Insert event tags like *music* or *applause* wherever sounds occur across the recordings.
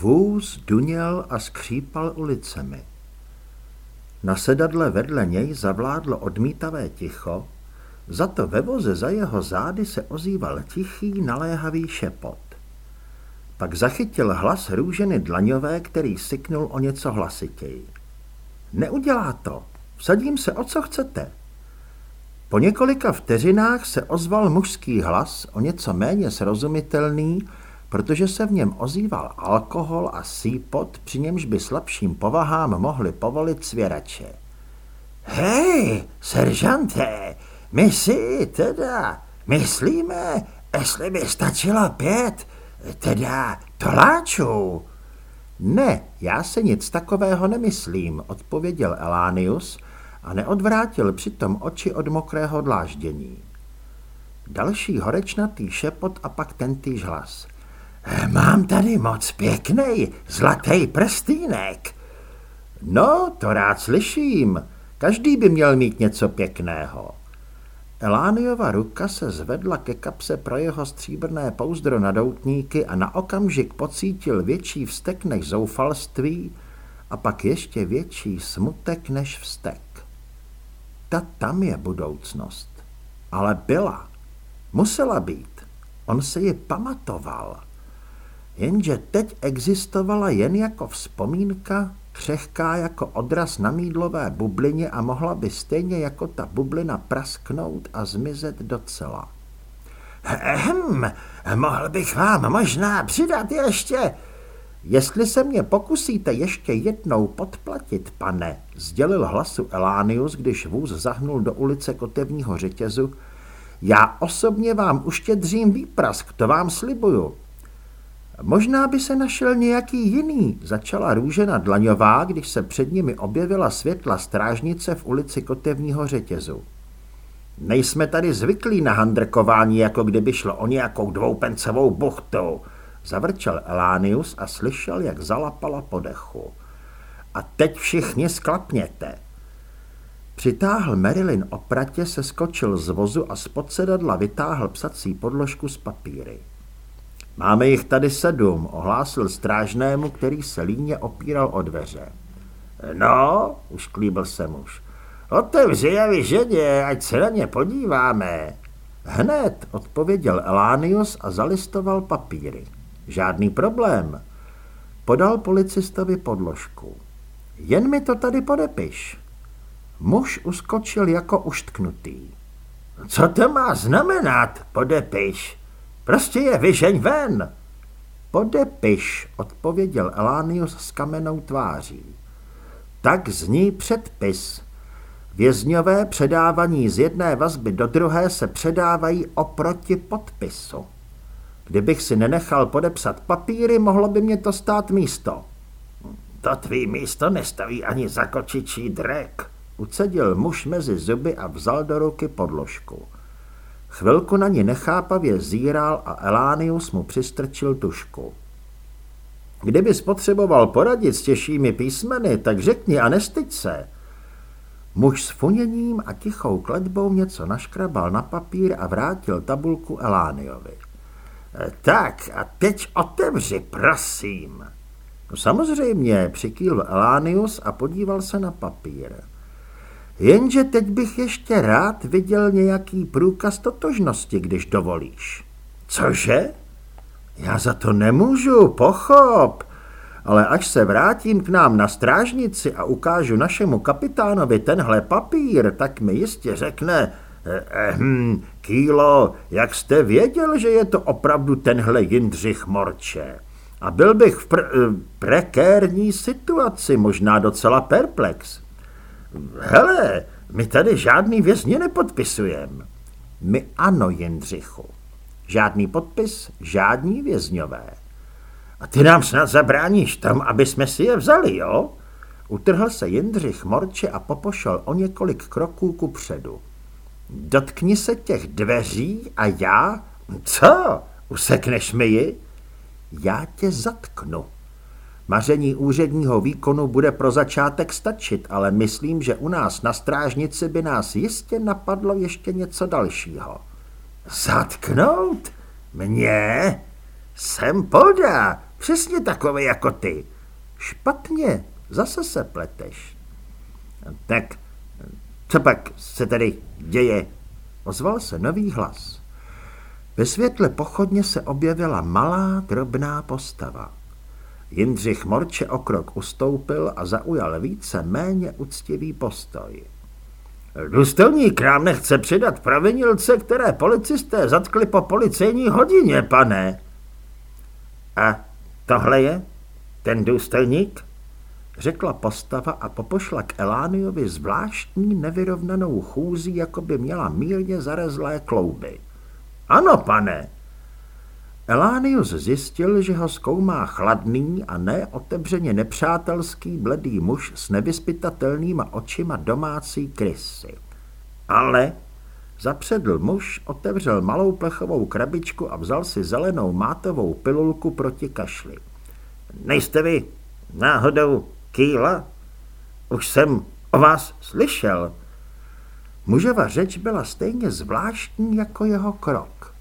Vůz duněl a skřípal ulicemi. Na sedadle vedle něj zavládlo odmítavé ticho, za to ve voze za jeho zády se ozýval tichý, naléhavý šepot. Pak zachytil hlas růženy dlaňové, který syknul o něco hlasitěji. Neudělá to. Vsadím se, o co chcete. Po několika vteřinách se ozval mužský hlas, o něco méně srozumitelný, protože se v něm ozýval alkohol a sípot, při němž by slabším povahám mohli povolit svěrače. Hej, seržante, my si teda myslíme, jestli by stačilo pět, teda toláčů. Ne, já se nic takového nemyslím, odpověděl Elánius a neodvrátil přitom oči od mokrého dláždění. Další horečnatý šepot a pak tentýž hlas. Mám tady moc pěkný zlatý prstýnek. No, to rád slyším. Každý by měl mít něco pěkného. Elániova ruka se zvedla ke kapse pro jeho stříbrné pouzdro na doutníky a na okamžik pocítil větší vztek než zoufalství a pak ještě větší smutek než vztek. Ta tam je budoucnost. Ale byla. Musela být. On se ji pamatoval. Jenže teď existovala jen jako vzpomínka, křehká jako odraz na mídlové bublině a mohla by stejně jako ta bublina prasknout a zmizet docela. Ehm, mohl bych vám možná přidat ještě... Jestli se mě pokusíte ještě jednou podplatit, pane, sdělil hlasu Elánius, když vůz zahnul do ulice kotevního řetězu, já osobně vám uštědřím výprask, to vám slibuju. Možná by se našel nějaký jiný, začala Růžena Dlaňová, když se před nimi objevila světla strážnice v ulici Kotevního řetězu. Nejsme tady zvyklí na handrkování, jako kdyby šlo o nějakou dvoupencovou buchtu, zavrčel Elánius a slyšel, jak zalapala po dechu. A teď všichni sklapněte. Přitáhl Marilyn opratě, se skočil z vozu a spod sedadla vytáhl psací podložku z papíry. Máme jich tady sedm, ohlásil strážnému, který se líně opíral o dveře. No, už klíbil se muž. Otevři je vyženě, ať se na ně podíváme. Hned, odpověděl Elánius a zalistoval papíry. Žádný problém. Podal policistovi podložku. Jen mi to tady podepiš. Muž uskočil jako uštknutý. Co to má znamenat, podepiš? Prostě je vyžeň ven. Podepiš, odpověděl Elánius s kamenou tváří. Tak zní předpis. Vězňové předávaní z jedné vazby do druhé se předávají oproti podpisu. Kdybych si nenechal podepsat papíry, mohlo by mě to stát místo. To tvý místo nestaví ani za kočičí drek, ucedil muž mezi zuby a vzal do ruky podložku. Chvilku na ní nechápavě zíral a Elánius mu přistrčil tušku. Kdyby spotřeboval poradit s těžšími písmeny, tak řekni a nestyď se. Muž s funěním a tichou kletbou něco naškrabal na papír a vrátil tabulku Elániovi. Tak a teď otevři, prosím. No samozřejmě, přikýl Elánius a podíval se na papír. Jenže teď bych ještě rád viděl nějaký průkaz totožnosti, když dovolíš. Cože? Já za to nemůžu, pochop. Ale až se vrátím k nám na strážnici a ukážu našemu kapitánovi tenhle papír, tak mi jistě řekne, ehm, Kýlo, jak jste věděl, že je to opravdu tenhle Jindřich Morče? A byl bych v pr- eh, prekérní situaci, možná docela perplex. Hele, my tady žádný vězně nepodpisujeme. My ano, Jindřichu. Žádný podpis, žádní vězňové. A ty nám snad zabráníš tam, aby jsme si je vzali, jo? Utrhl se Jindřich Morče a popošel o několik kroků ku předu. Dotkni se těch dveří a já... Co? Usekneš mi ji? Já tě zatknu. Maření úředního výkonu bude pro začátek stačit, ale myslím, že u nás na strážnici by nás jistě napadlo ještě něco dalšího. Zatknout? Mě? Jsem poda. Přesně takový jako ty. Špatně, zase se pleteš. Tak, co pak se tady děje? Ozval se nový hlas. Ve světle pochodně se objevila malá, drobná postava. Jindřich Morče o krok ustoupil a zaujal více méně uctivý postoj. Důstojník nám nechce přidat provinilce, které policisté zatkli po policejní hodině, pane. A tohle je ten důstojník? Řekla postava a popošla k Elániovi zvláštní nevyrovnanou chůzí, jako by měla mírně zarezlé klouby. Ano, pane. Elánius zjistil, že ho zkoumá chladný a ne otevřeně nepřátelský bledý muž s nevyspytatelnýma očima domácí krysy. Ale zapředl muž, otevřel malou plechovou krabičku a vzal si zelenou mátovou pilulku proti kašli. Nejste vy náhodou Kýla? Už jsem o vás slyšel. Muževa řeč byla stejně zvláštní jako jeho krok.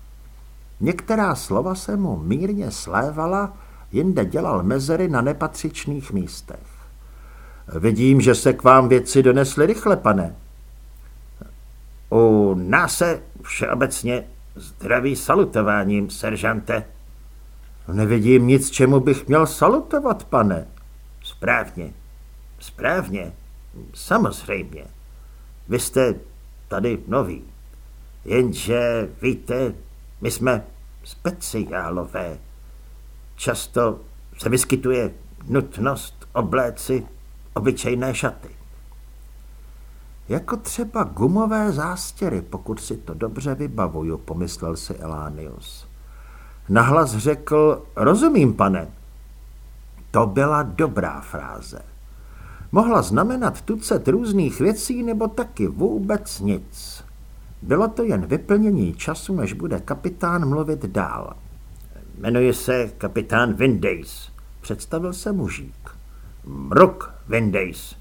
Některá slova se mu mírně slévala, jinde dělal mezery na nepatřičných místech. Vidím, že se k vám věci donesly rychle, pane. U nás se všeobecně zdraví salutováním, seržante. Nevidím nic, čemu bych měl salutovat, pane. Správně, správně, samozřejmě. Vy jste tady noví. Jenže, víte, my jsme speciálové. Často se vyskytuje nutnost obléci obyčejné šaty. Jako třeba gumové zástěry, pokud si to dobře vybavuju, pomyslel si Elánius. Nahlas řekl, rozumím, pane. To byla dobrá fráze. Mohla znamenat tucet různých věcí nebo taky vůbec nic. Bylo to jen vyplnění času, než bude kapitán mluvit dál. Jmenuje se kapitán Windays, představil se mužík. Mruk Windays.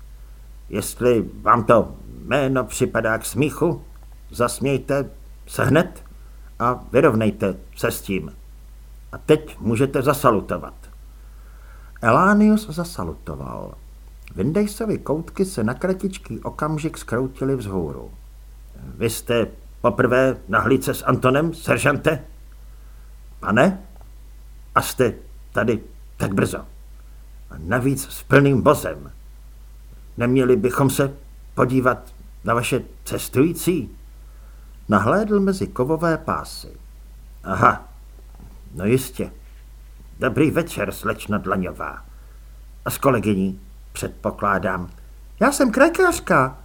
Jestli vám to jméno připadá k smíchu, zasmějte se hned a vyrovnejte se s tím. A teď můžete zasalutovat. Elánius zasalutoval. Vindejsovi koutky se na kratičký okamžik skroutily vzhůru. Vy jste poprvé na hlíce s Antonem, seržante? Pane? A jste tady tak brzo. A navíc s plným vozem. Neměli bychom se podívat na vaše cestující? Nahlédl mezi kovové pásy. Aha, no jistě. Dobrý večer, slečna Dlaňová. A s kolegyní, předpokládám. Já jsem krajkářka.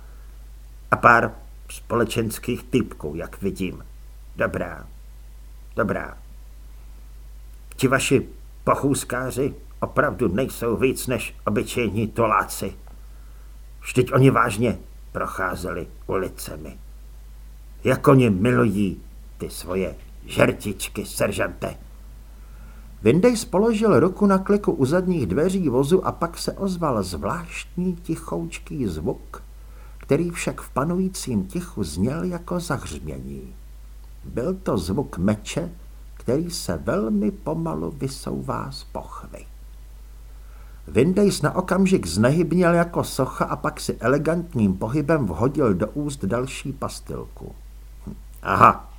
A pár společenských typků, jak vidím. Dobrá, dobrá. Ti vaši pochůzkáři opravdu nejsou víc než obyčejní toláci. Vždyť oni vážně procházeli ulicemi. Jak oni milují ty svoje žertičky, seržante. Vindejs položil ruku na kliku u zadních dveří vozu a pak se ozval zvláštní tichoučký zvuk, který však v panujícím tichu zněl jako zahřmění. Byl to zvuk meče, který se velmi pomalu vysouvá z pochvy. Vindejs na okamžik znehybněl jako socha a pak si elegantním pohybem vhodil do úst další pastilku. Aha,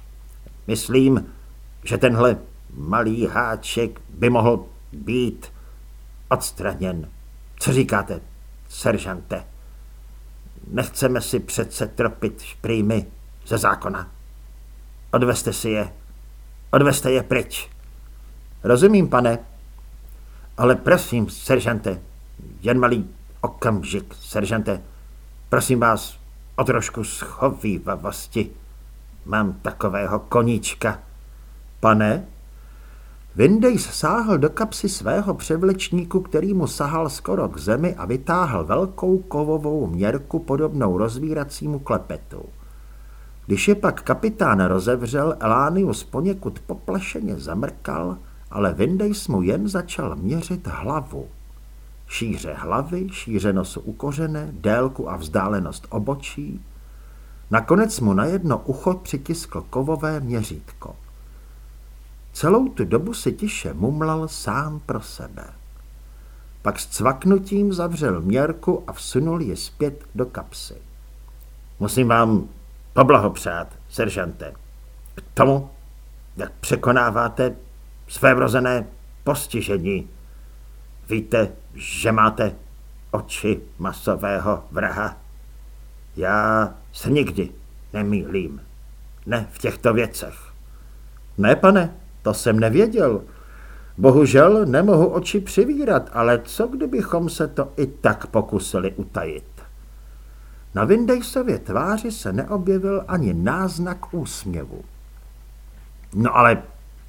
myslím, že tenhle malý háček by mohl být odstraněn. Co říkáte, seržante? Nechceme si přece tropit šprýmy ze zákona. Odveste si je. Odveste je pryč. Rozumím, pane. Ale prosím, seržante, jen malý okamžik, seržante. Prosím vás o trošku schovývavosti. Mám takového koníčka. Pane? Vindejs sáhl do kapsy svého převlečníku, který mu sahal skoro k zemi a vytáhl velkou kovovou měrku podobnou rozvíracímu klepetu. Když je pak kapitán rozevřel, Elánius poněkud poplašeně zamrkal, ale Vindejs mu jen začal měřit hlavu. Šíře hlavy, šíře nosu u kořene, délku a vzdálenost obočí. Nakonec mu na jedno ucho přitiskl kovové měřítko. Celou tu dobu si tiše mumlal sám pro sebe. Pak s cvaknutím zavřel měrku a vsunul ji zpět do kapsy. Musím vám poblahopřát, seržante, k tomu, jak překonáváte své vrozené postižení. Víte, že máte oči masového vraha. Já se nikdy nemýlím. Ne v těchto věcech. Ne, pane, to jsem nevěděl. Bohužel nemohu oči přivírat, ale co kdybychom se to i tak pokusili utajit? Na Windaysově tváři se neobjevil ani náznak úsměvu. No ale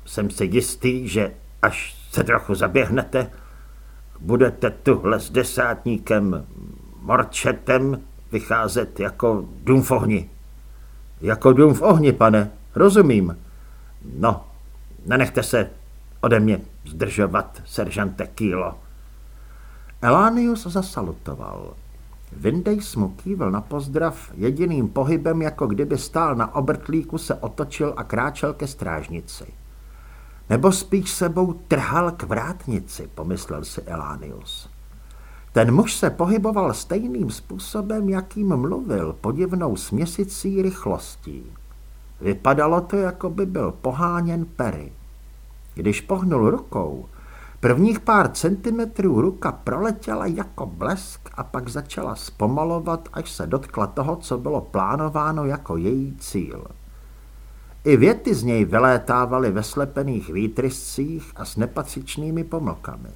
jsem si jistý, že až se trochu zaběhnete, budete tuhle s desátníkem Morčetem vycházet jako dům v ohni. Jako dům v ohni, pane, rozumím. No, nenechte se ode mě zdržovat, seržante Kýlo. Elánius zasalutoval. Vindejs mu kývil na pozdrav jediným pohybem, jako kdyby stál na obrtlíku, se otočil a kráčel ke strážnici. Nebo spíš sebou trhal k vrátnici, pomyslel si Elánius. Ten muž se pohyboval stejným způsobem, jakým mluvil, podivnou směsicí rychlostí. Vypadalo to, jako by byl poháněn pery. Když pohnul rukou, prvních pár centimetrů ruka proletěla jako blesk a pak začala zpomalovat, až se dotkla toho, co bylo plánováno jako její cíl. I věty z něj vylétávaly ve slepených výtryscích a s nepatřičnými pomlkami.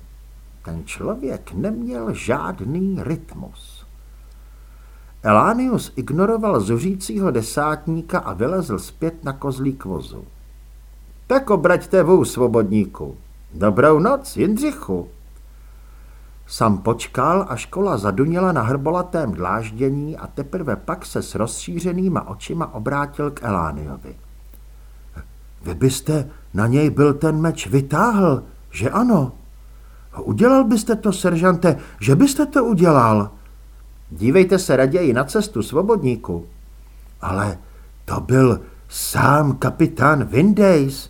Ten člověk neměl žádný rytmus. Elánius ignoroval zuřícího desátníka a vylezl zpět na kozlí vozu. Tak obraťte vůz, svobodníku. Dobrou noc, Jindřichu. Sam počkal, až kola zaduněla na hrbolatém dláždění a teprve pak se s rozšířenýma očima obrátil k Elániovi. Vy byste na něj byl ten meč vytáhl, že ano? Udělal byste to, seržante, že byste to udělal? Dívejte se raději na cestu, svobodníku. Ale to byl sám kapitán Windays.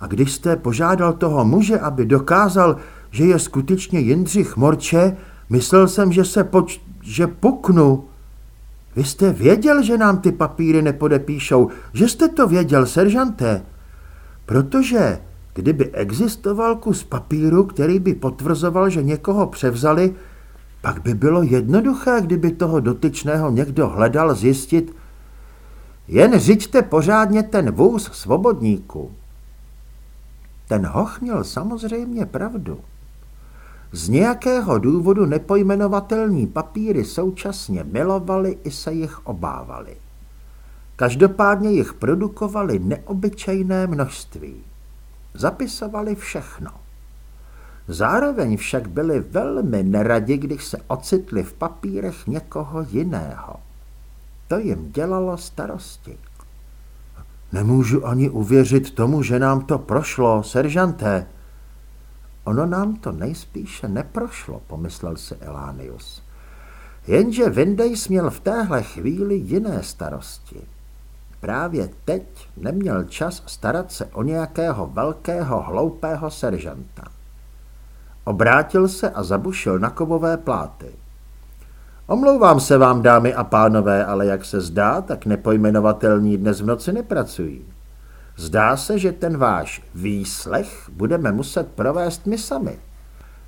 A když jste požádal toho muže, aby dokázal, že je skutečně Jindřich Morče, myslel jsem, že se poč... že puknu. Vy jste věděl, že nám ty papíry nepodepíšou, že jste to věděl, seržante. Protože kdyby existoval kus papíru, který by potvrzoval, že někoho převzali, pak by bylo jednoduché, kdyby toho dotyčného někdo hledal zjistit. Jen řiďte pořádně ten vůz svobodníku. Ten hoch měl samozřejmě pravdu. Z nějakého důvodu nepojmenovatelní papíry současně milovali i se jich obávali. Každopádně jich produkovali neobyčejné množství. Zapisovali všechno. Zároveň však byli velmi neradi, když se ocitli v papírech někoho jiného. To jim dělalo starosti. Nemůžu ani uvěřit tomu, že nám to prošlo, seržanté. Ono nám to nejspíše neprošlo, pomyslel si Elánius. Jenže Vindays měl v téhle chvíli jiné starosti. Právě teď neměl čas starat se o nějakého velkého hloupého seržanta. Obrátil se a zabušil na kovové pláty. Omlouvám se vám, dámy a pánové, ale jak se zdá, tak nepojmenovatelní dnes v noci nepracují. Zdá se, že ten váš výslech budeme muset provést my sami.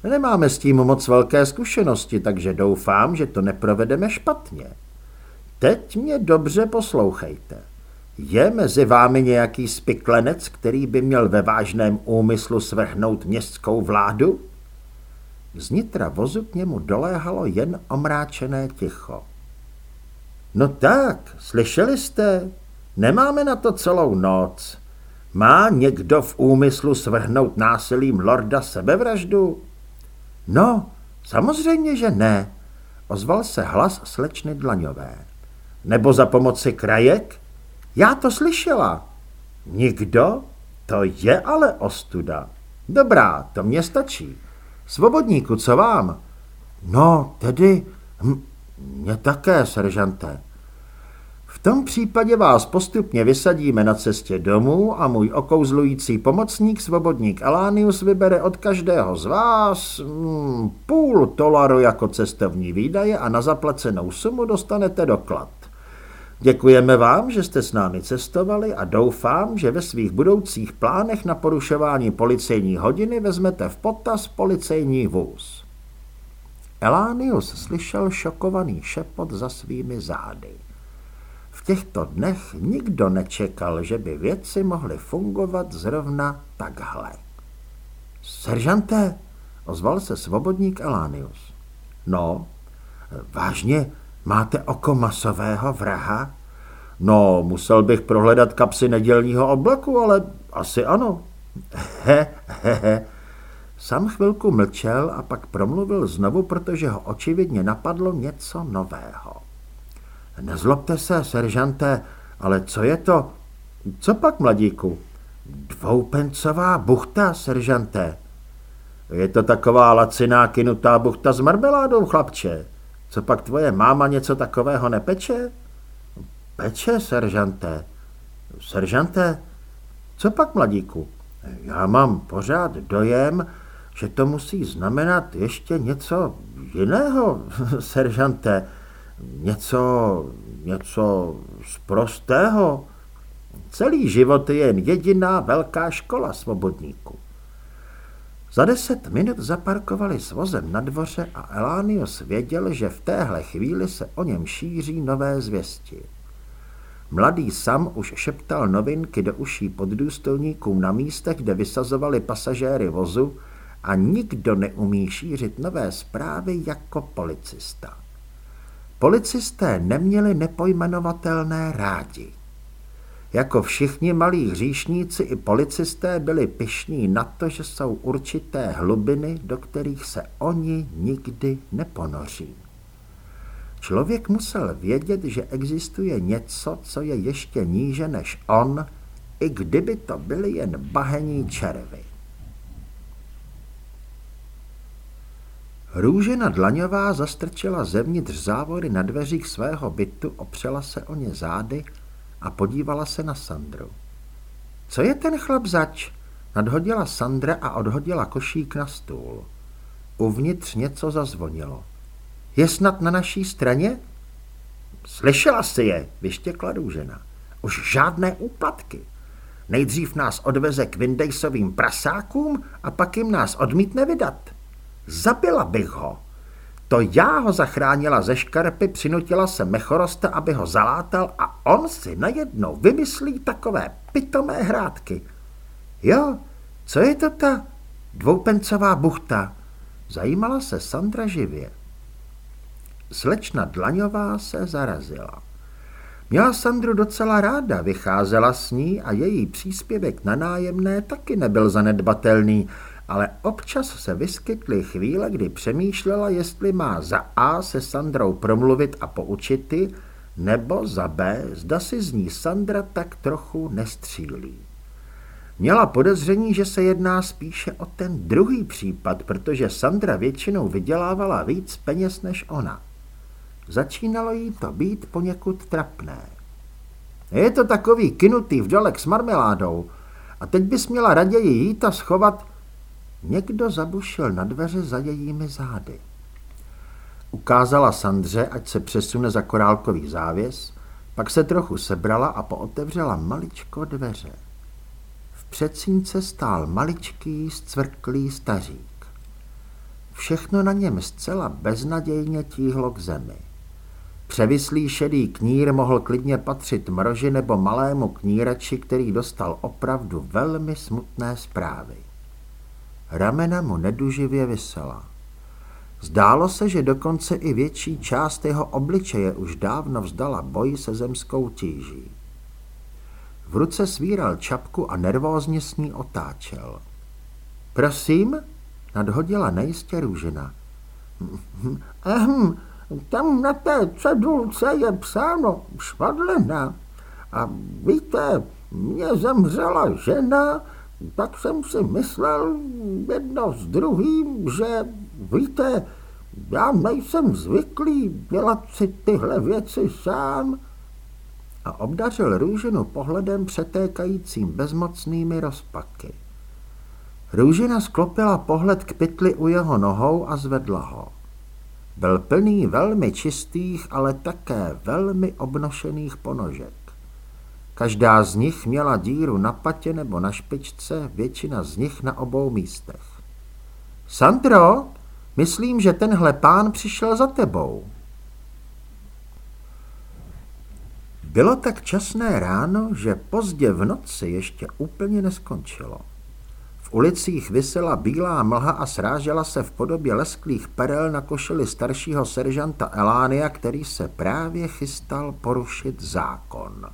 Nemáme s tím moc velké zkušenosti, takže doufám, že to neprovedeme špatně. Teď mě dobře poslouchejte. Je mezi vámi nějaký spiklenec, který by měl ve vážném úmyslu svrhnout městskou vládu? Z nitra vozu k němu doléhalo jen omráčené ticho. No tak, slyšeli jste? Nemáme na to celou noc. Má někdo v úmyslu svrhnout násilím lorda sebevraždu? No, samozřejmě, že ne, ozval se hlas slečny Dlaňové. Nebo za pomoci krajek? Já to slyšela. Nikdo? To je ale ostuda. Dobrá, to mě stačí. Svobodníku, co vám? No, tedy, hm, mě také, seržante. V tom případě vás postupně vysadíme na cestě domů a můj okouzlující pomocník, svobodník Elánius, vybere od každého z vás hmm, půl dolaru jako cestovní výdaje a na zaplacenou sumu dostanete doklad. Děkujeme vám, že jste s námi cestovali a doufám, že ve svých budoucích plánech na porušování policejní hodiny vezmete v potaz policejní vůz. Elánius slyšel šokovaný šepot za svými zády. V těchto dnech nikdo nečekal, že by věci mohly fungovat zrovna takhle. Seržante, ozval se svobodník Elánius. No, vážně, máte oko masového vraha? No, musel bych prohledat kapsy nedělního oblaku, ale asi ano. He, he, he. Sam chvilku mlčel a pak promluvil znovu, protože ho očividně napadlo něco nového. Nezlobte se, seržante, ale co je to? Co pak, mladíku? Dvoupencová buchta, seržante. Je to taková laciná kinutá buchta s marmeládou, chlapče. Co pak tvoje máma něco takového nepeče? Peče, seržante. Seržante, co pak, mladíku? Já mám pořád dojem, že to musí znamenat ještě něco jiného, *laughs* seržante. Něco, něco zprostého. Celý život je jen jediná velká škola svobodníků. Za deset minut zaparkovali s vozem na dvoře a Elánius věděl, že v téhle chvíli se o něm šíří nové zvěsti. Mladý Sam už šeptal novinky do uší poddůstojníkům na místech, kde vysazovali pasažéry vozu a nikdo neumí šířit nové zprávy jako policista. Policisté neměli nepojmenovatelné rádi. Jako všichni malí hříšníci i policisté byli pišní na to, že jsou určité hlubiny, do kterých se oni nikdy neponoří. Člověk musel vědět, že existuje něco, co je ještě níže než on, i kdyby to byly jen bahení červy. Růžena Dlaňová zastrčila zevnitř závory na dveřích svého bytu, opřela se o ně zády a podívala se na Sandru. Co je ten chlap zač? Nadhodila Sandra a odhodila košík na stůl. Uvnitř něco zazvonilo. Je snad na naší straně? Slyšela si je, vyštěkla Růžena. Už žádné úplatky. Nejdřív nás odveze k Vindejsovým prasákům a pak jim nás odmítne vydat. Zabila bych ho. To já ho zachránila ze škarpy, přinutila se Mechorosta, aby ho zalátal a on si najednou vymyslí takové pitomé hrádky. Jo, co je to ta dvoupencová buchta? Zajímala se Sandra živě. Slečna Dlaňová se zarazila. Měla Sandru docela ráda, vycházela s ní a její příspěvek na nájemné taky nebyl zanedbatelný, ale občas se vyskytly chvíle, kdy přemýšlela, jestli má za A se Sandrou promluvit a poučit ty, nebo za B, zda si z ní Sandra tak trochu nestřílí. Měla podezření, že se jedná spíše o ten druhý případ, protože Sandra většinou vydělávala víc peněz než ona. Začínalo jí to být poněkud trapné. Je to takový kinutý vdolek s marmeládou a teď bys měla raději jít a schovat Někdo zabušil na dveře za jejími zády. Ukázala Sandře, ať se přesune za korálkový závěs, pak se trochu sebrala a pootevřela maličko dveře. V předsínce stál maličký, zcvrklý stařík. Všechno na něm zcela beznadějně tíhlo k zemi. Převislý šedý knír mohl klidně patřit mroži nebo malému knírači, který dostal opravdu velmi smutné zprávy. Ramena mu neduživě vysela. Zdálo se, že dokonce i větší část jeho obličeje už dávno vzdala boj se zemskou tíží. V ruce svíral čapku a nervózně s ní otáčel. Prosím, nadhodila nejistě růžina. Ehm, tam na té cedulce je psáno švadlina. A víte, mě zemřela žena, tak jsem si myslel jedno s druhým, že víte, já nejsem zvyklý dělat si tyhle věci sám. a obdařil růžinu pohledem přetékajícím bezmocnými rozpaky. Růžina sklopila pohled k pytli u jeho nohou a zvedla ho. Byl plný velmi čistých, ale také velmi obnošených ponožek. Každá z nich měla díru na patě nebo na špičce, většina z nich na obou místech. Sandro, myslím, že tenhle pán přišel za tebou. Bylo tak časné ráno, že pozdě v noci ještě úplně neskončilo. V ulicích visela bílá mlha a srážela se v podobě lesklých perel na košili staršího seržanta Elánia, který se právě chystal porušit zákon.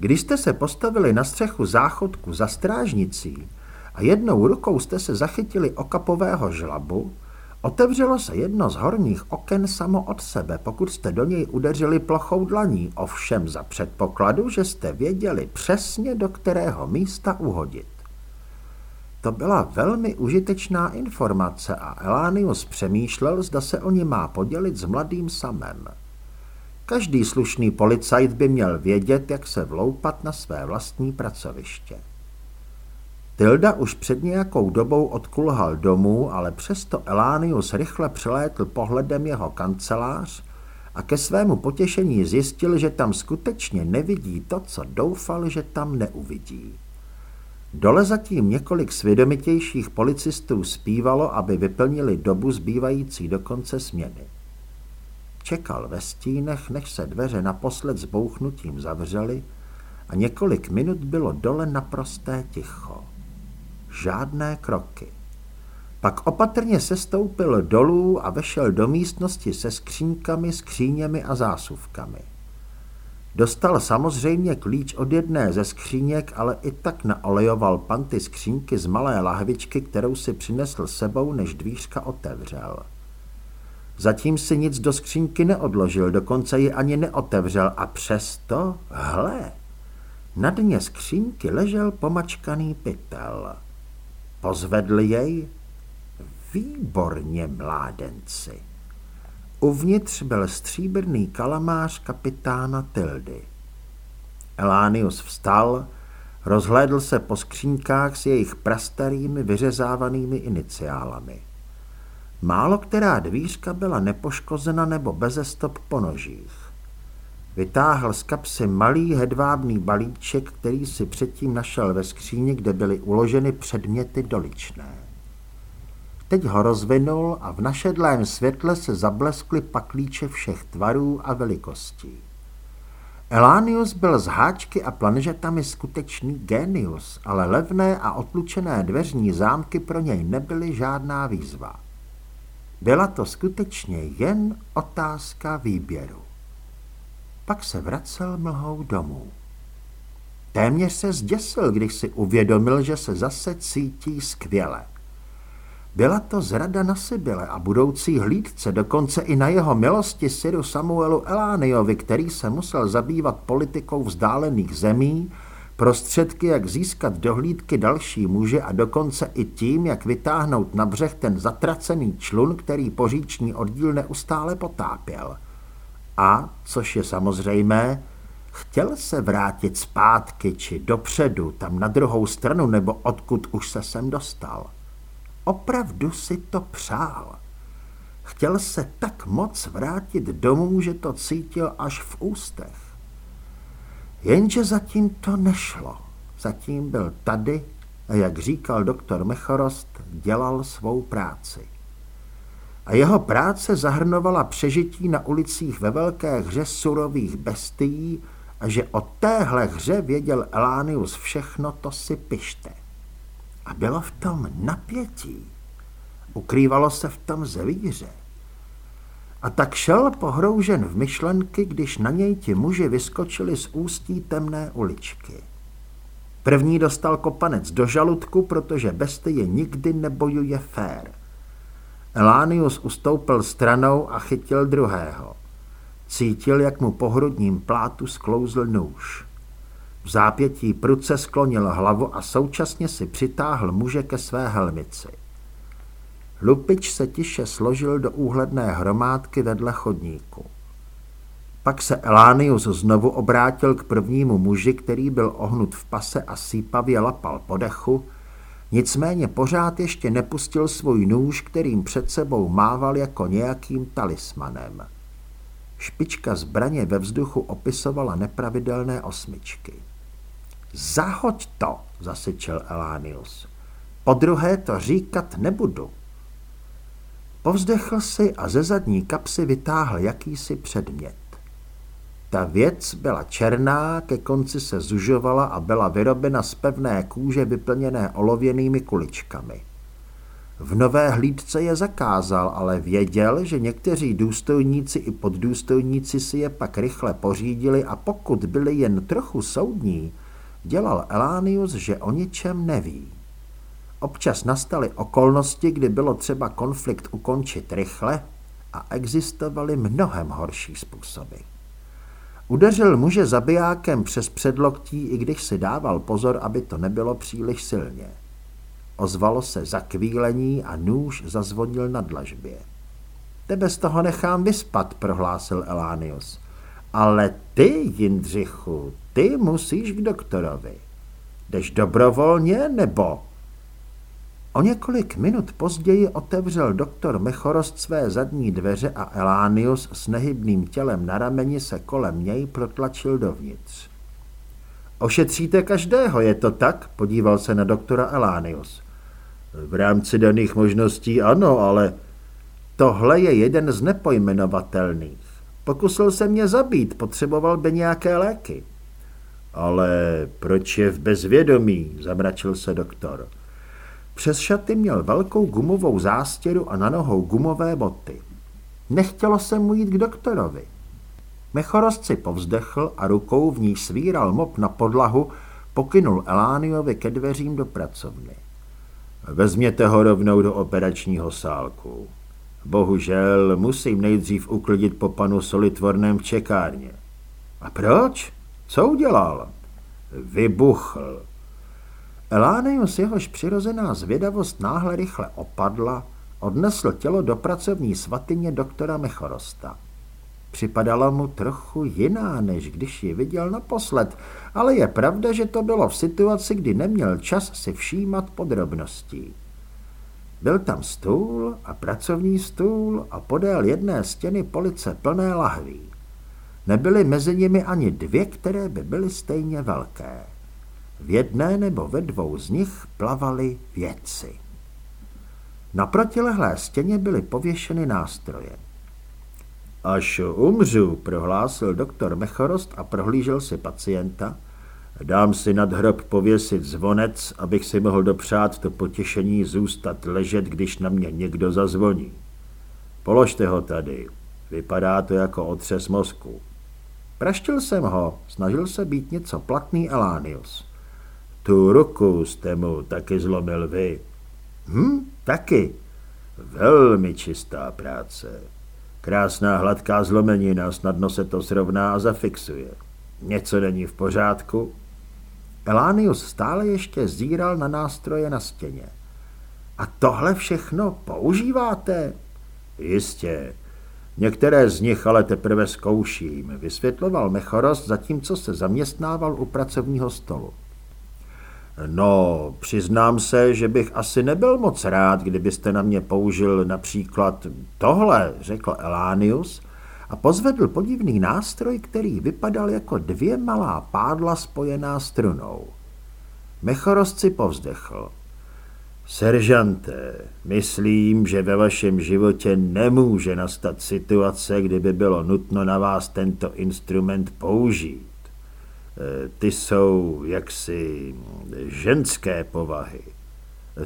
Když jste se postavili na střechu záchodku za strážnicí a jednou rukou jste se zachytili okapového žlabu, otevřelo se jedno z horních oken samo od sebe, pokud jste do něj udeřili plochou dlaní, ovšem za předpokladu, že jste věděli přesně, do kterého místa uhodit. To byla velmi užitečná informace a Elánius přemýšlel, zda se o ní má podělit s mladým samem. Každý slušný policajt by měl vědět, jak se vloupat na své vlastní pracoviště. Tilda už před nějakou dobou odkulhal domů, ale přesto Elánius rychle přelétl pohledem jeho kancelář a ke svému potěšení zjistil, že tam skutečně nevidí to, co doufal, že tam neuvidí. Dole zatím několik svědomitějších policistů zpívalo, aby vyplnili dobu zbývající do konce směny. Čekal ve stínech, než se dveře naposled s bouchnutím zavřely a několik minut bylo dole naprosté ticho. Žádné kroky. Pak opatrně sestoupil dolů a vešel do místnosti se skříňkami, skříněmi a zásuvkami. Dostal samozřejmě klíč od jedné ze skříněk, ale i tak naolejoval panty skřínky z malé lahvičky, kterou si přinesl sebou, než dvířka otevřel. Zatím si nic do skřínky neodložil, dokonce ji ani neotevřel a přesto, hle, na dně skřínky ležel pomačkaný pytel. Pozvedl jej? Výborně, mládenci. Uvnitř byl stříbrný kalamář kapitána Tildy. Elánius vstal, rozhlédl se po skřínkách s jejich prastarými vyřezávanými iniciálami. Málo která dvířka byla nepoškozena nebo beze stop po nožích. Vytáhl z kapsy malý hedvábný balíček, který si předtím našel ve skříni, kde byly uloženy předměty doličné. Teď ho rozvinul a v našedlém světle se zableskly paklíče všech tvarů a velikostí. Elánius byl z háčky a planžetami skutečný genius, ale levné a otlučené dveřní zámky pro něj nebyly žádná výzva. Byla to skutečně jen otázka výběru. Pak se vracel mlhou domů. Téměř se zděsil, když si uvědomil, že se zase cítí skvěle. Byla to zrada na Sibyle a budoucí hlídce, dokonce i na jeho milosti Siru Samuelu Elániovi, který se musel zabývat politikou vzdálených zemí, prostředky, jak získat dohlídky další muže a dokonce i tím, jak vytáhnout na břeh ten zatracený člun, který poříční oddíl neustále potápěl. A, což je samozřejmé, chtěl se vrátit zpátky či dopředu, tam na druhou stranu nebo odkud už se sem dostal. Opravdu si to přál. Chtěl se tak moc vrátit domů, že to cítil až v ústech. Jenže zatím to nešlo. Zatím byl tady a, jak říkal doktor Mechorost, dělal svou práci. A jeho práce zahrnovala přežití na ulicích ve velké hře surových bestií a že o téhle hře věděl Elánius všechno, to si pište. A bylo v tom napětí. Ukrývalo se v tom zvíře. A tak šel pohroužen v myšlenky, když na něj ti muži vyskočili z ústí temné uličky. První dostal kopanec do žaludku, protože bestie nikdy nebojuje fér. Elánius ustoupil stranou a chytil druhého. Cítil, jak mu po hrudním plátu sklouzl nůž. V zápětí pruce sklonil hlavu a současně si přitáhl muže ke své helmici. Lupič se tiše složil do úhledné hromádky vedle chodníku. Pak se Elánius znovu obrátil k prvnímu muži, který byl ohnut v pase a sípavě lapal po dechu, nicméně pořád ještě nepustil svůj nůž, kterým před sebou mával jako nějakým talismanem. Špička zbraně ve vzduchu opisovala nepravidelné osmičky. Zahoď to, zasyčel Elánius. Po druhé to říkat nebudu. Povzdechl si a ze zadní kapsy vytáhl jakýsi předmět. Ta věc byla černá, ke konci se zužovala a byla vyrobena z pevné kůže vyplněné olověnými kuličkami. V nové hlídce je zakázal, ale věděl, že někteří důstojníci i poddůstojníci si je pak rychle pořídili a pokud byli jen trochu soudní, dělal Elánius, že o ničem neví. Občas nastaly okolnosti, kdy bylo třeba konflikt ukončit rychle a existovaly mnohem horší způsoby. Udeřil muže zabijákem přes předloktí, i když si dával pozor, aby to nebylo příliš silně. Ozvalo se zakvílení a nůž zazvonil na dlažbě. Tebe z toho nechám vyspat, prohlásil Elánius. Ale ty, Jindřichu, ty musíš k doktorovi. Jdeš dobrovolně nebo? O několik minut později otevřel doktor Mechorost své zadní dveře a Elánius s nehybným tělem na rameni se kolem něj protlačil dovnitř. Ošetříte každého, je to tak? Podíval se na doktora Elánius. V rámci daných možností ano, ale tohle je jeden z nepojmenovatelných. Pokusil se mě zabít, potřeboval by nějaké léky. Ale proč je v bezvědomí, zamračil se doktor. Přes šaty měl velkou gumovou zástěru a na nohou gumové boty. Nechtělo se mu jít k doktorovi. Mechorost si povzdechl a rukou v ní svíral mop na podlahu, pokynul Elániovi ke dveřím do pracovny. Vezměte ho rovnou do operačního sálku. Bohužel musím nejdřív uklidit po panu solitvorném v čekárně. A proč? Co udělal? Vybuchl. Elánius jehož přirozená zvědavost náhle rychle opadla, odnesl tělo do pracovní svatyně doktora Mechorosta. Připadala mu trochu jiná, než když ji viděl naposled, ale je pravda, že to bylo v situaci, kdy neměl čas si všímat podrobností. Byl tam stůl a pracovní stůl a podél jedné stěny police plné lahví. Nebyly mezi nimi ani dvě, které by byly stejně velké. V jedné nebo ve dvou z nich plavaly věci. Na protilehlé stěně byly pověšeny nástroje. Až umřu, prohlásil doktor Mechorost a prohlížel si pacienta, dám si nad hrob pověsit zvonec, abych si mohl dopřát to potěšení zůstat ležet, když na mě někdo zazvoní. Položte ho tady. Vypadá to jako otřes mozku. Praštil jsem ho, snažil se být něco platný Elánius. Tu ruku jste mu taky zlomil vy. Hm, taky. Velmi čistá práce. Krásná hladká zlomenina, snadno se to srovná a zafixuje. Něco není v pořádku? Elánius stále ještě zíral na nástroje na stěně. A tohle všechno používáte? Jistě. Některé z nich ale teprve zkouším, vysvětloval Mechoros, zatímco se zaměstnával u pracovního stolu. No, přiznám se, že bych asi nebyl moc rád, kdybyste na mě použil například tohle, řekl Elánius a pozvedl podivný nástroj, který vypadal jako dvě malá pádla spojená strunou. Mechorosci povzdechl. Seržante, myslím, že ve vašem životě nemůže nastat situace, kdyby bylo nutno na vás tento instrument použít. Eh, ty jsou jaksi ženské povahy.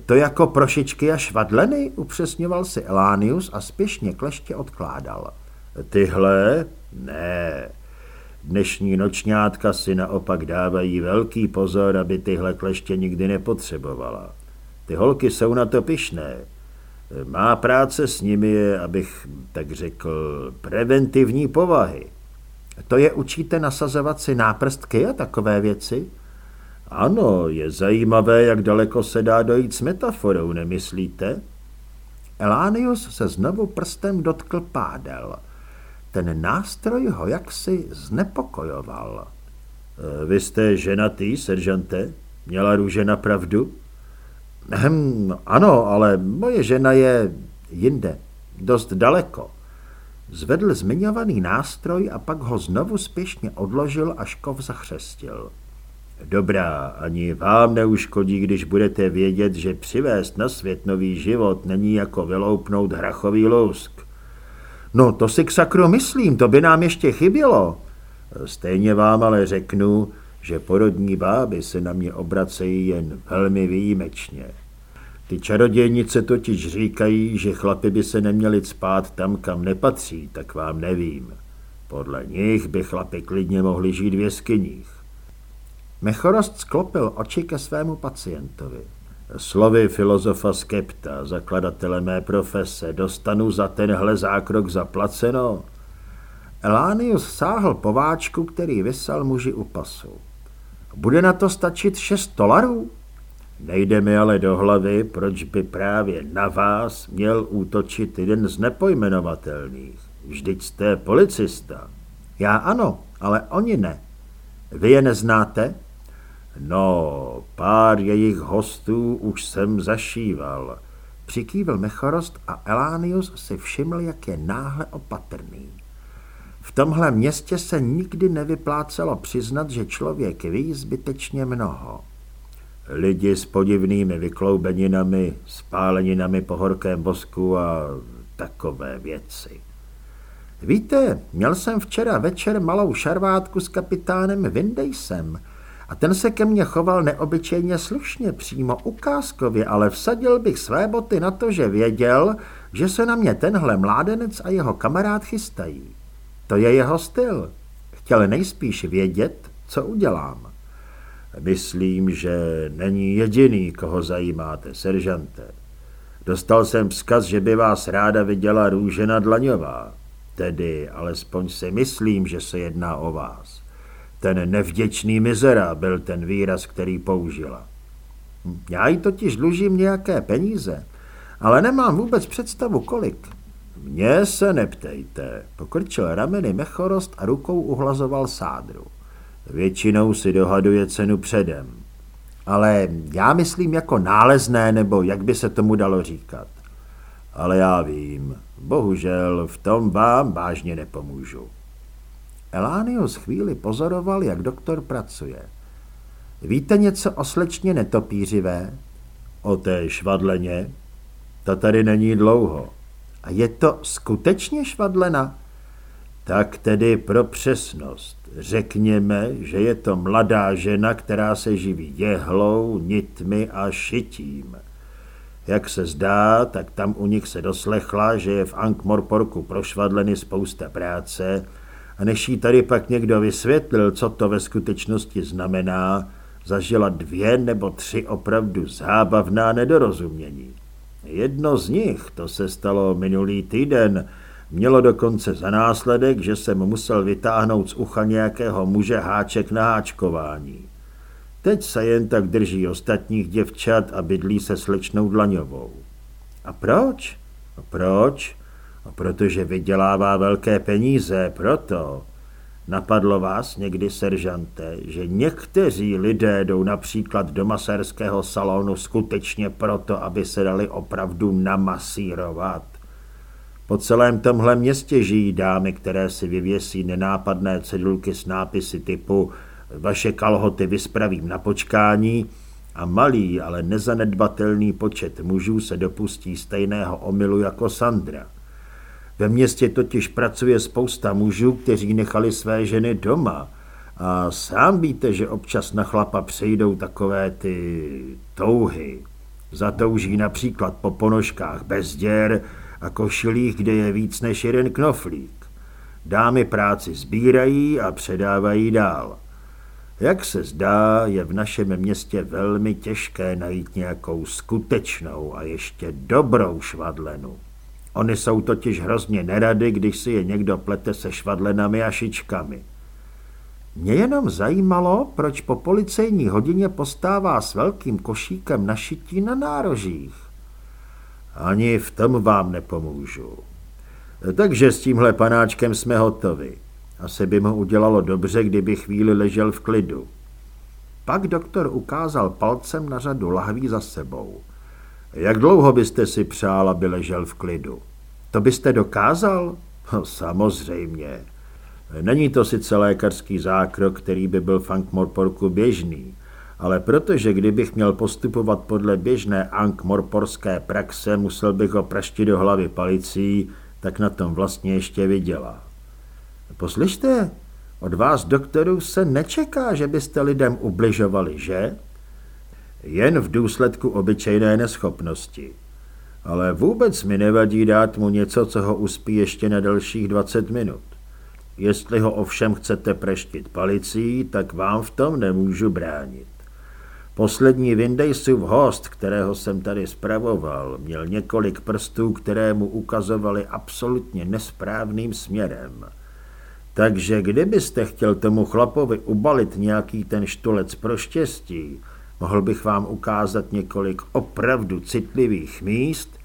To jako prošičky a švadleny, upřesňoval si Elánius a spěšně kleště odkládal. Tyhle? Ne. Dnešní nočňátka si naopak dávají velký pozor, aby tyhle kleště nikdy nepotřebovala. Ty holky jsou na to pišné. Má práce s nimi je, abych tak řekl, preventivní povahy. To je učíte nasazovat si náprstky a takové věci? Ano, je zajímavé, jak daleko se dá dojít s metaforou, nemyslíte? Elánius se znovu prstem dotkl pádel. ten nástroj ho jaksi znepokojoval. E, vy jste ženatý, seržante? Měla růžena pravdu? Hm, ano, ale moje žena je jinde, dost daleko. Zvedl zmiňovaný nástroj a pak ho znovu spěšně odložil, až kov zachřestil. Dobrá, ani vám neuškodí, když budete vědět, že přivést na svět nový život není jako vyloupnout hrachový lusk. No to si k sakru myslím, to by nám ještě chybělo. Stejně vám ale řeknu, že porodní báby se na mě obracejí jen velmi výjimečně. Ty čarodějnice totiž říkají, že chlapy by se neměli spát tam, kam nepatří, tak vám nevím. Podle nich by chlapy klidně mohli žít v jeskyních. Mechorost sklopil oči ke svému pacientovi. Slovy filozofa Skepta, zakladatele mé profese, dostanu za tenhle zákrok zaplaceno? Elánius sáhl pováčku, který vysel muži u pasu. Bude na to stačit šest dolarů? Nejde mi ale do hlavy, proč by právě na vás měl útočit jeden z nepojmenovatelných. Vždyť jste policista. Já ano, ale oni ne. Vy je neznáte? No, pár jejich hostů už jsem zašíval. Přikývil Mechorost a Elánius si všiml, jak je náhle opatrný. V tomhle městě se nikdy nevyplácelo přiznat, že člověk ví zbytečně mnoho. Lidi s podivnými vykloubeninami, spáleninami po horkém bosku a takové věci. Víte, měl jsem včera večer malou šarvátku s kapitánem Vindejsem a ten se ke mně choval neobyčejně slušně, přímo ukázkově, ale vsadil bych své boty na to, že věděl, že se na mě tenhle mládenec a jeho kamarád chystají. To je jeho styl. Chtěl nejspíš vědět, co udělám. Myslím, že není jediný, koho zajímáte, seržante. Dostal jsem vzkaz, že by vás ráda viděla Růžena Dlaňová. Tedy alespoň si myslím, že se jedná o vás. Ten nevděčný mizera byl ten výraz, který použila. Já jí totiž dlužím nějaké peníze, ale nemám vůbec představu kolik. Mně se neptejte, pokrčil rameny Mechorost a rukou uhlazoval sádru. Většinou si dohaduje cenu předem. Ale já myslím jako nálezné, nebo jak by se tomu dalo říkat. Ale já vím, bohužel v tom vám vážně nepomůžu. Elánius chvíli pozoroval, jak doktor pracuje. Víte něco o slečně netopířivé? O té švadleně? Ta tady není dlouho. A je to skutečně švadlena? Tak tedy pro přesnost. Řekněme, že je to mladá žena, která se živí jehlou, nitmi a šitím. Jak se zdá, tak tam u nich se doslechla, že je v Ankh-Morporku prošvadleny spousta práce a než jí tady pak někdo vysvětlil, co to ve skutečnosti znamená, zažila dvě nebo tři opravdu zábavná nedorozumění. Jedno z nich, to se stalo minulý týden, Mělo dokonce za následek, že jsem musel vytáhnout z ucha nějakého muže háček na háčkování. Teď se jen tak drží ostatních děvčat a bydlí se slečnou Dlaňovou. A proč? A proč? A protože vydělává velké peníze, proto. Napadlo vás někdy, seržante, že někteří lidé jdou například do masérského salonu skutečně proto, aby se dali opravdu namasírovat? Po celém tomhle městě žijí dámy, které si vyvěsí nenápadné cedulky s nápisy typu vaše kalhoty vyspravím na počkání a malý, ale nezanedbatelný počet mužů se dopustí stejného omylu jako Sandra. Ve městě totiž pracuje spousta mužů, kteří nechali své ženy doma a sám víte, že občas na chlapa přejdou takové ty touhy. Zatouží například po ponožkách bez děr, a košilích, kde je víc než jeden knoflík. Dámy práci sbírají a předávají dál. Jak se zdá, je v našem městě velmi těžké najít nějakou skutečnou a ještě dobrou švadlenu. Oni jsou totiž hrozně nerady, když si je někdo plete se švadlenami a šičkami. Mě jenom zajímalo, proč po policejní hodině postává s velkým košíkem na šití na nárožích. Ani v tom vám nepomůžu. Takže s tímhle panáčkem jsme hotovi. Asi by mu udělalo dobře, kdyby chvíli ležel v klidu. Pak doktor ukázal palcem na řadu lahví za sebou. Jak dlouho byste si přál, aby ležel v klidu? To byste dokázal? No, samozřejmě. Není to sice lékařský zákrok, který by byl v běžný, ale protože kdybych měl postupovat podle běžné Ankh-Morporské praxe, musel bych ho praštit do hlavy palicí, tak na tom vlastně ještě vydělá. Poslyšte, od vás, doktorů, se nečeká, že byste lidem ubližovali, že? Jen v důsledku obyčejné neschopnosti. Ale vůbec mi nevadí dát mu něco, co ho uspí ještě na dalších 20 minut. Jestli ho ovšem chcete preštit palicí, tak vám v tom nemůžu bránit. Poslední Windejsův host, kterého jsem tady spravoval, měl několik prstů, které mu ukazovaly absolutně nesprávným směrem. Takže kdybyste chtěl tomu chlapovi ubalit nějaký ten štulec pro štěstí, mohl bych vám ukázat několik opravdu citlivých míst?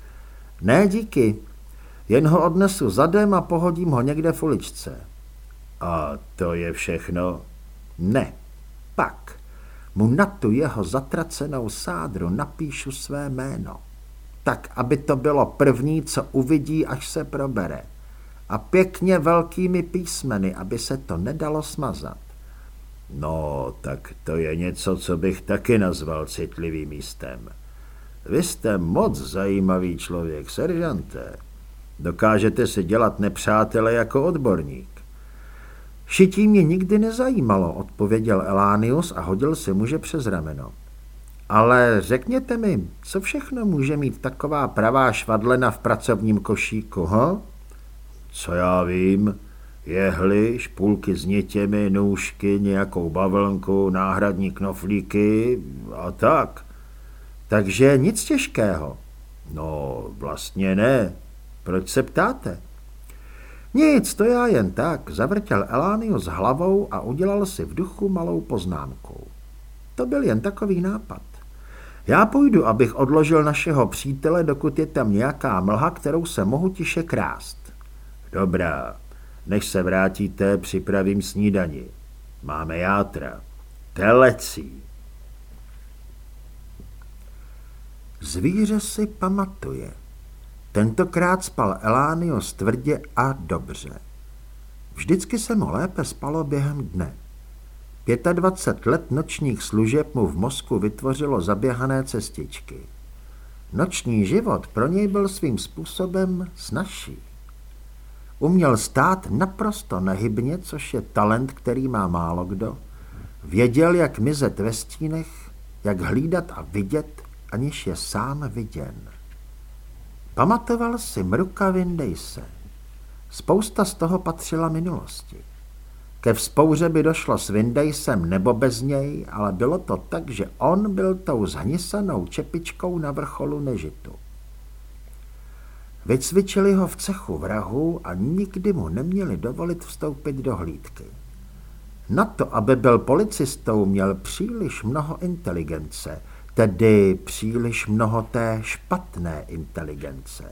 Ne, díky. Jen ho odnesu zadem a pohodím ho někde v uličce. A to je všechno? Ne. Pak mu na tu jeho zatracenou sádru napíšu své jméno. Tak, aby to bylo první, co uvidí, až se probere a pěkně velkými písmeny, aby se to nedalo smazat. No, tak to je něco, co bych taky nazval citlivým místem. Vy jste moc zajímavý člověk, seržante. Dokážete si dělat nepřátele jako odborník. Šití mě nikdy nezajímalo, odpověděl Elánius a hodil si muže přes rameno. Ale řekněte mi, co všechno může mít taková pravá švadlena v pracovním košíku, ho? Co já vím, jehly, špůlky s nitěmi, nůžky, nějakou bavlnku, náhradní knoflíky a tak. Takže nic těžkého. No, vlastně ne. Proč se ptáte? Nic, to já jen tak, zavrtěl Elánius hlavou a udělal si v duchu malou poznámku. To byl jen takový nápad. Já půjdu, abych odložil našeho přítele, dokud je tam nějaká mlha, kterou se mohu tiše krást. Dobrá, než se vrátíte, připravím snídani. Máme játra. Telecí. Zvíře si pamatuje. Tentokrát spal Elánios tvrdě a dobře. Vždycky se mu lépe spalo během dne. 25 let nočních služeb mu v mozku vytvořilo zaběhané cestičky. Noční život pro něj byl svým způsobem snažší. Uměl stát naprosto nehybně, což je talent, který má málo kdo. Věděl, jak mizet ve stínech, jak hlídat a vidět, aniž je sám viděn. Pamatoval si Mruka Vindejse. Spousta z toho patřila minulosti. Ke vzpouře by došlo s Vindejsem nebo bez něj, ale bylo to tak, že on byl tou zhnisanou čepičkou na vrcholu nežitu. Vycvičili ho v cechu vrahu a nikdy mu neměli dovolit vstoupit do hlídky. Na to, aby byl policistou, měl příliš mnoho inteligence, tedy příliš mnoho té špatné inteligence.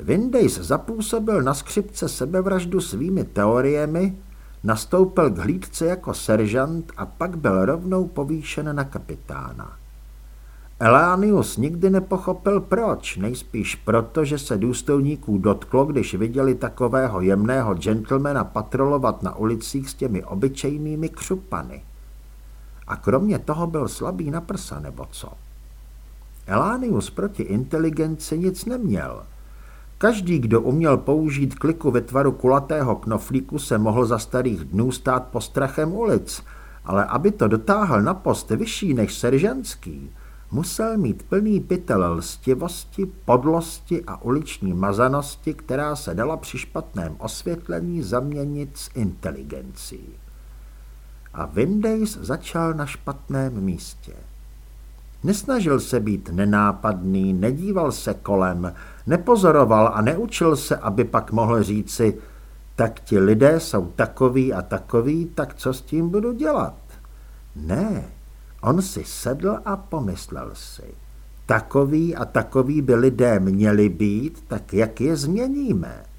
Windays zapůsobil na skřipce sebevraždu svými teoriemi, nastoupil k hlídce jako seržant a pak byl rovnou povýšen na kapitána. Elánius nikdy nepochopil proč, nejspíš proto, že se důstojníků dotklo, když viděli takového jemného gentlemana patrolovat na ulicích s těmi obyčejnými křupany. A kromě toho byl slabý na prsa, nebo co? Elánius proti inteligenci nic neměl. Každý, kdo uměl použít kliku ve tvaru kulatého knoflíku, se mohl za starých dnů stát postrachem ulic, ale aby to dotáhl na post vyšší než seržantský, musel mít plný pytel lstivosti, podlosti a uliční mazanosti, která se dala při špatném osvětlení zaměnit s inteligencí. A Windays začal na špatném místě. Nesnažil se být nenápadný, nedíval se kolem, nepozoroval a neučil se, aby pak mohl říci, tak ti lidé jsou takový a takový, tak co s tím budu dělat? Ne, On si sedl a pomyslel si. Takový a takový by lidé měli být, tak jak je změníme?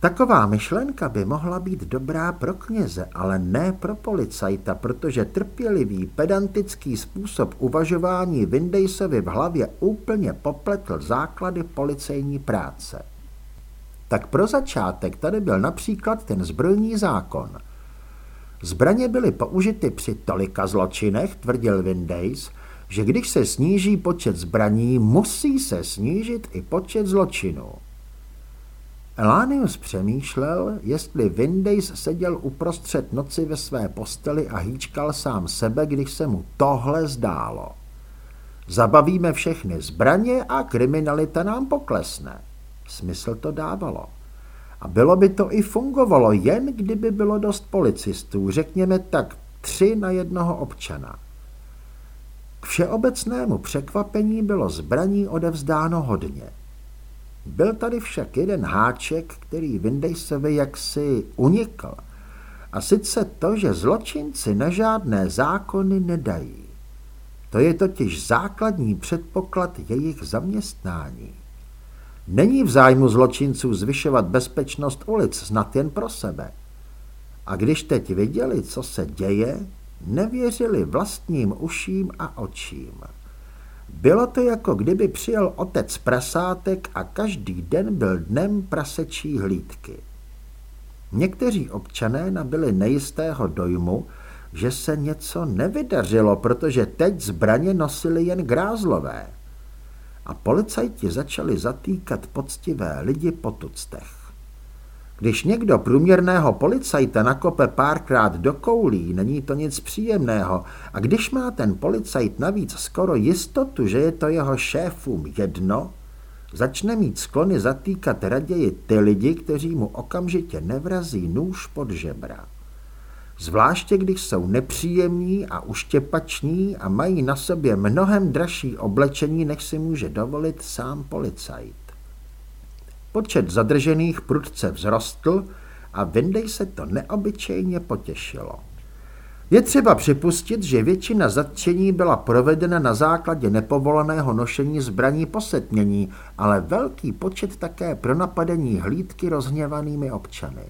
Taková myšlenka by mohla být dobrá pro kněze, ale ne pro policajta, protože trpělivý, pedantický způsob uvažování Windejsovi v hlavě úplně popletl základy policejní práce. Tak pro začátek tady byl například ten zbrojní zákon. Zbraně byly použity při tolika zločinech, tvrdil Windays, že když se sníží počet zbraní, musí se snížit i počet zločinů. Elánius přemýšlel, jestli Windays seděl uprostřed noci ve své posteli a hýčkal sám sebe, když se mu tohle zdálo. Zabavíme všechny zbraně a kriminalita nám poklesne. Smysl to dávalo. A bylo by to i fungovalo, jen kdyby bylo dost policistů, řekněme tak tři na jednoho občana. K všeobecnému překvapení bylo zbraní odevzdáno hodně. Byl tady však jeden háček, který Windejsovi jaksi unikl. A sice to, že zločinci na žádné zákony nedají. To je totiž základní předpoklad jejich zaměstnání. Není v zájmu zločinců zvyšovat bezpečnost ulic snad jen pro sebe. A když teď viděli, co se děje, nevěřili vlastním uším a očím. Bylo to jako kdyby přijel otec prasátek a každý den byl dnem prasečí hlídky. Někteří občané nabili nejistého dojmu, že se něco nevydařilo, protože teď zbraně nosili jen grázlové. A policajti začali zatýkat poctivé lidi po tuctech. Když někdo průměrného policajta nakope párkrát do koulí, není to nic příjemného a když má ten policajt navíc skoro jistotu, že je to jeho šéfům jedno, začne mít sklony zatýkat raději ty lidi, kteří mu okamžitě nevrazí nůž pod žebra. Zvláště když jsou nepříjemní a uštěpační a mají na sobě mnohem dražší oblečení, než si může dovolit sám policajt. Počet zadržených prudce vzrostl a Vindej se to neobyčejně potěšilo. Je třeba připustit, že většina zatčení byla provedena na základě nepovoleného nošení zbraní posetmění, ale velký počet také pro napadení hlídky rozhněvanými občany.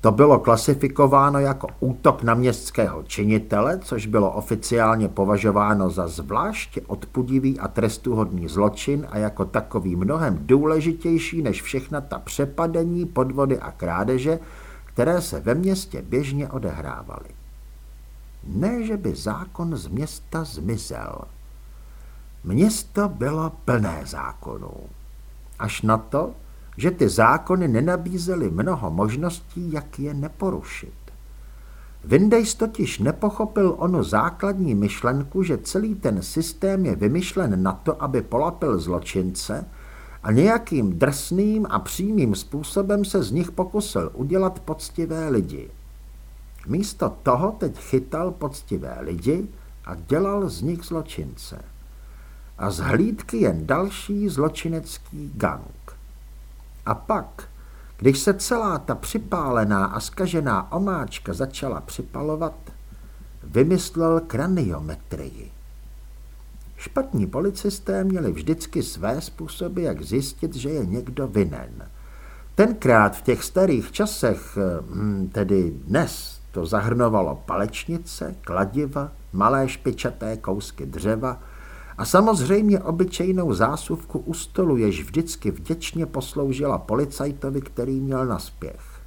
To bylo klasifikováno jako útok na městského činitele, což bylo oficiálně považováno za zvláště odpudivý a trestuhodný zločin a jako takový mnohem důležitější než všechna ta přepadení, podvody a krádeže, které se ve městě běžně odehrávaly. Ne, že by zákon z města zmizel. Město bylo plné zákonů. Až na to, že ty zákony nenabízely mnoho možností, jak je neporušit. Windays totiž nepochopil onu základní myšlenku, že celý ten systém je vymyšlen na to, aby polapil zločince a nějakým drsným a přímým způsobem se z nich pokusil udělat poctivé lidi. Místo toho teď chytal poctivé lidi a dělal z nich zločince. A z hlídky jen další zločinecký gang. A pak, když se celá ta připálená a skažená omáčka začala připalovat, vymyslel kraniometrii. Špatní policisté měli vždycky své způsoby, jak zjistit, že je někdo vinen. Tenkrát v těch starých časech, hm, tedy dnes, to zahrnovalo palečnice, kladiva, malé špičaté kousky dřeva, a samozřejmě obyčejnou zásuvku u stolu, jež vždycky vděčně posloužila policajtovi, který měl naspěch.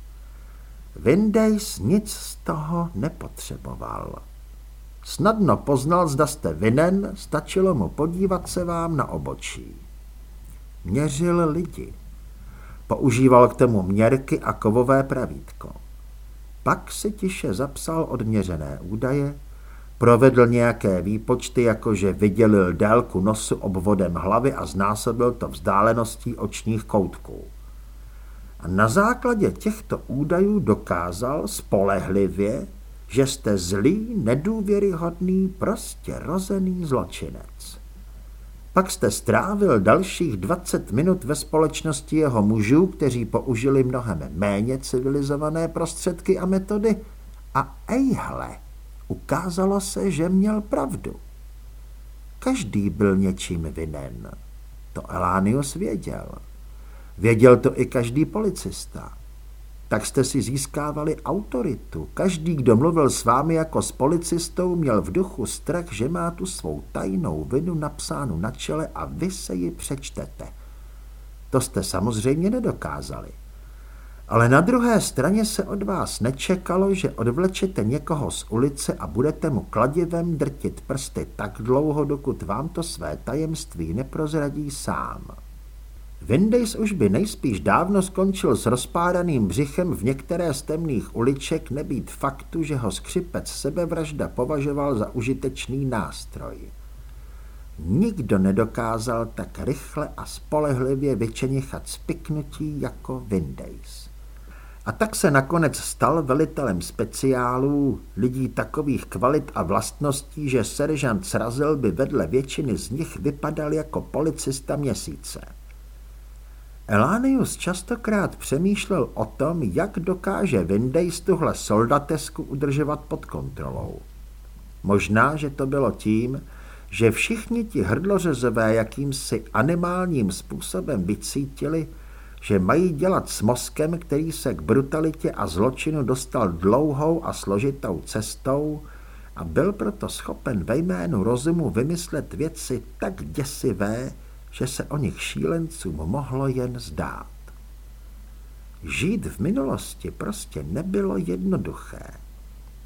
Windays nic z toho nepotřeboval. Snadno poznal, zda jste vinen, stačilo mu podívat se vám na obočí. Měřil lidi. Používal k tomu měrky a kovové pravítko. Pak si tiše zapsal odměřené údaje, Provedl nějaké výpočty, jakože vydělil délku nosu obvodem hlavy a znásobil to vzdáleností očních koutků. A na základě těchto údajů dokázal spolehlivě, že jste zlý, nedůvěryhodný, prostě rozený zločinec. Pak jste strávil dalších 20 minut ve společnosti jeho mužů, kteří použili mnohem méně civilizované prostředky a metody. A ejhle, Ukázalo se, že měl pravdu. Každý byl něčím vinen. To Elánius věděl. Věděl to i každý policista. tak jste si získávali autoritu. Každý, kdo mluvil s vámi jako s policistou, měl v duchu strach, že má tu svou tajnou vinu napsánu na čele a vy se ji přečtete. To jste samozřejmě nedokázali. Ale na druhé straně se od vás nečekalo, že odvlečete někoho z ulice a budete mu kladivem drtit prsty tak dlouho, dokud vám to své tajemství neprozradí sám. Windays už by nejspíš dávno skončil s rozpádaným břichem v některé z temných uliček nebýt faktu, že ho skřipec sebevražda považoval za užitečný nástroj. Nikdo nedokázal tak rychle a spolehlivě vyčenichat spiknutí jako Windays. A tak se nakonec stal velitelem speciálů, lidí takových kvalit a vlastností, že seržant Srazel by vedle většiny z nich vypadal jako policista měsíce. Elánius častokrát přemýšlel o tom, jak dokáže Windays tuhle soldatesku udržovat pod kontrolou. Možná, že to bylo tím, že všichni ti hrdlořezové jakýmsi animálním způsobem vycítili, že mají dělat s mozkem, který se k brutalitě a zločinu dostal dlouhou a složitou cestou a byl proto schopen ve jménu rozumu vymyslet věci tak děsivé, že se o nich šílencům mohlo jen zdát. Žít v minulosti prostě nebylo jednoduché.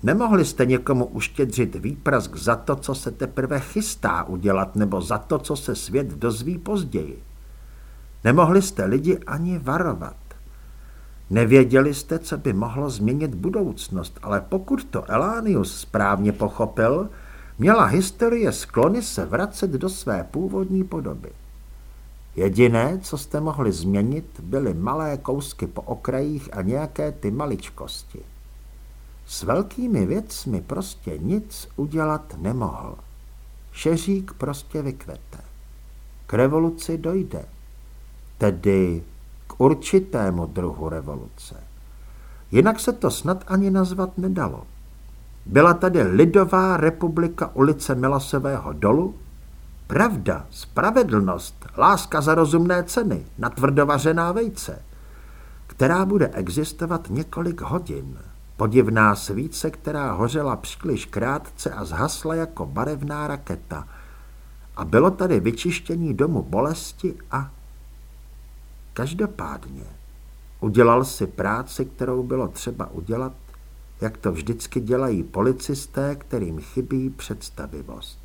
Nemohli jste někomu uštědřit výprask za to, co se teprve chystá udělat, nebo za to, co se svět dozví později. Nemohli jste lidi ani varovat. Nevěděli jste, co by mohlo změnit budoucnost, ale pokud to Elánius správně pochopil, měla historie sklony se vracet do své původní podoby. Jediné, co jste mohli změnit, byly malé kousky po okrajích a nějaké ty maličkosti. S velkými věcmi prostě nic udělat nemohl. Šeřík prostě vykvete. K revoluci dojde. Tedy k určitému druhu revoluce. Jinak se to snad ani nazvat nedalo. Byla tady Lidová republika ulice Milosového dolu, Pravda, spravedlnost, láska za rozumné ceny, natvrdovařená vejce, která bude existovat několik hodin. Podivná svíce, která hořela příliš krátce a zhasla jako barevná raketa. A bylo tady vyčištění domu bolesti a... Každopádně udělal si práci, kterou bylo třeba udělat, jak to vždycky dělají policisté, kterým chybí představivost.